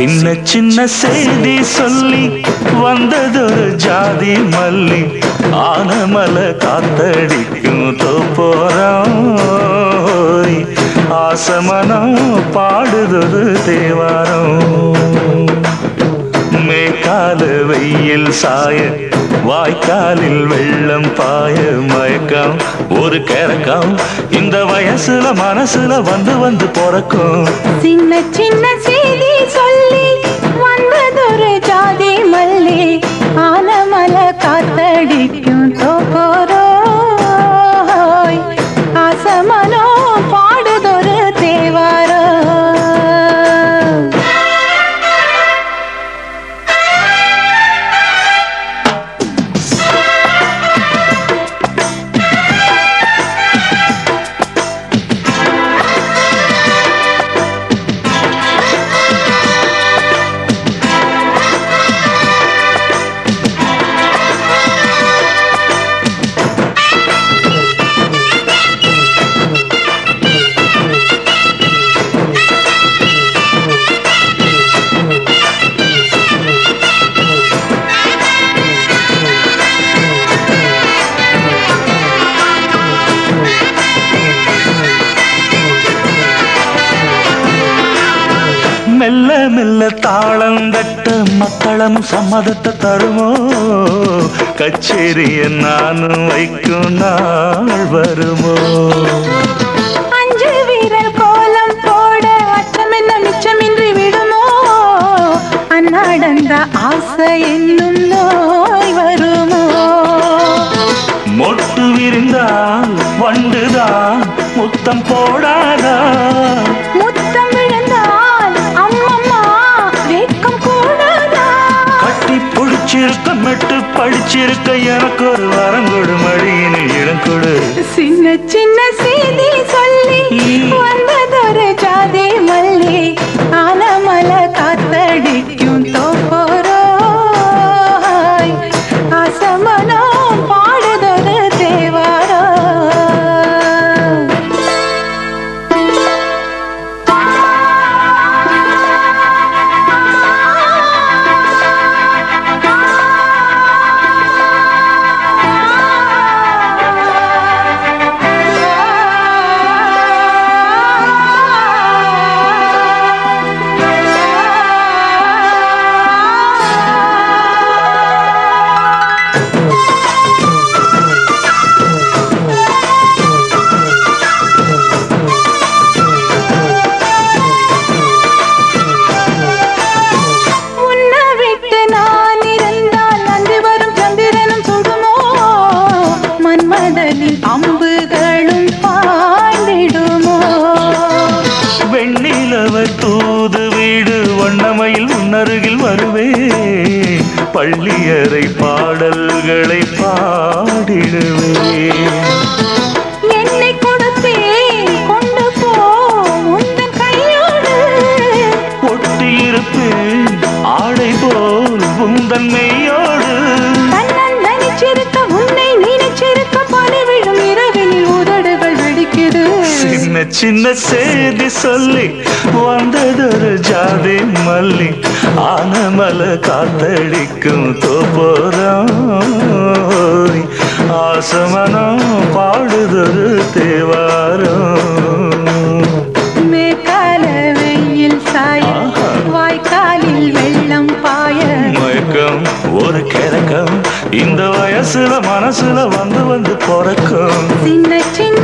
சின்ன சின்ன செய்தி சொல்லி வந்ததொரு ஜாதி மல்லி. ஆனமல காத்தடிக்கும் தோப்போரம் ஆசமனம் பாடுதொரு தேவாரம் மேற்கால வெயில் சாய வாய்க்காலில் வெள்ளம் பாய மயக்கம். ஒரு கிறக்கம் இந்த வயசுல மனசுல வந்து வந்து பிறக்கும். சின்ன சின்ன செய்தி மெல்ல மெல்ல தாளம் தட்ட மக்களும் சம்மதத்தை தருமோ? கச்சேரிய நானும் வைக்கும் நாள் வருமோ? அஞ்சு வீரர் கோலம் போட அச்சமென்ன மிச்சமின்றி விடுமோ? அந்நாடந்த ஆசை என்னும் நோய் வருமோ? மொட்டு விரிந்தால் வண்டுதான் முத்தம் போடாதா? படிச்சிருக்க மெட்டு படிச்சிருக்க எனக்கு ஒரு வரம் கொடு மடியின் இடம் கொடு. சின்ன சின்ன செய்தி சொல்லி வந்ததொரு ஜாதி மல்லி. பள்ளியறை பாடல்களை பாடிடுவே என்னை கொடுத்தேன் கொண்டு போ உந்தன் கையோடு. ஒட்டியிருப்பேன் ஆடை போல் உந்தன் சின்ன சின்ன செய்தி சொல்லி வந்ததொரு ஜாதி மல்லி ஆனமல காத்தடிக்கும் தோப்போரம். ஆசமனம் பாடுதொரு தேவாரம். மேற்கால வெயில் சாய வாய்க்காலில் வெள்ளம் பாய. மயக்கம் ஒரு கிழக்கம் இந்த வயசுல மனசுல வந்து வந்து பிறக்கும். சின்ன சின்ன